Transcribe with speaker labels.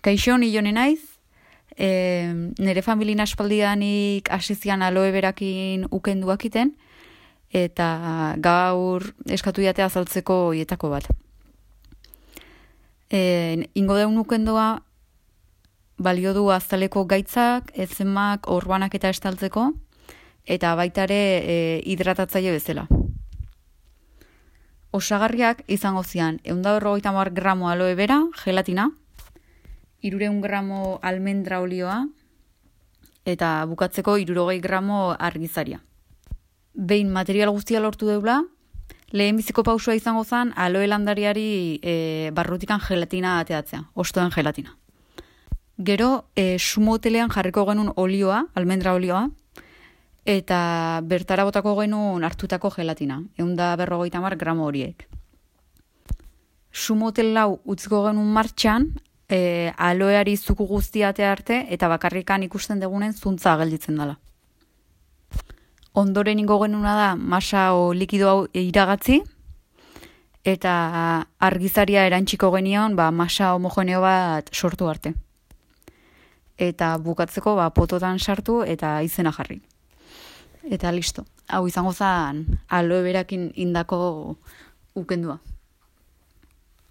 Speaker 1: Kaixo, ni jone naiz, e, nire familina espaldianik asizian aloe berakin ukenduak iten, eta gaur eskatu jatea azaltzeko hietako bat. E, ingo deun ukendua balio du azaleko gaitzak, ezemak, orbanak eta estaltzeko, eta baitare e, hidratatzaile bezala. Osagarriak izango zian, eunda berrogeita mar gramo aloe bera, gelatina, irureun gramo almendra olioa, eta bukatzeko irurogei gramo argizaria. Behin material guztia lortu deula, lehen biziko pausua izango zen aloe landariari e, barrutikan gelatina ateatzea, ostoen gelatina. Gero, e, sumotelean jarriko genuen olioa, almendra olioa, eta bertara botako genuen hartutako gelatina, egun da berrogeita mar gramo horiek. Sumotel lau utziko genuen martxan, e, aloeari zuku guztiate arte, eta bakarrikan ikusten degunen zuntza gelditzen dela. Ondoren ingo genuna da masa o likido hau iragatzi, eta argizaria erantxiko genion ba, masa homogeneo bat sortu arte. Eta bukatzeko ba, pototan sartu eta izena jarri. Eta listo. Hau izango zen aloe berakin indako ukendua.